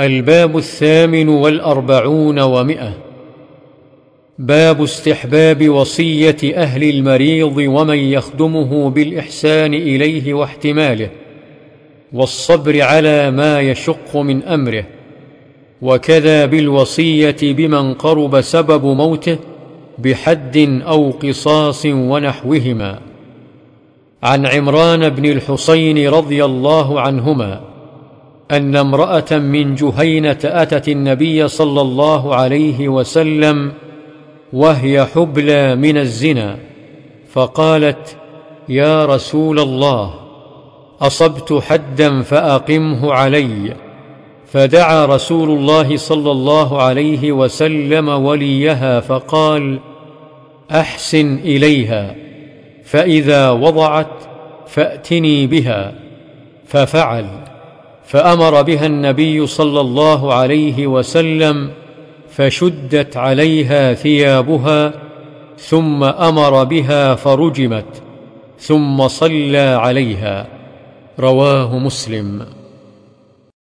الباب الثامن والأربعون ومئة. باب استحباب وصية أهل المريض ومن يخدمه بالإحسان إليه واحتماله والصبر على ما يشق من أمره وكذا بالوصية بمن قرب سبب موته بحد أو قصاص ونحوهما. عن عمران بن الحصين رضي الله عنهما أن امرأة من جهينة أتت النبي صلى الله عليه وسلم وهي حبلى من الزنا فقالت يا رسول الله أصبت حدا فأقمه علي. فدعا رسول الله صلى الله عليه وسلم وليها فقال أحسن إليها فإذا وضعت فأتني بها. ففعل. فأمر بها النبي صلى الله عليه وسلم فشدت عليها ثيابها ثم أمر بها فرجمت ثم صلى عليها. رواه مسلم.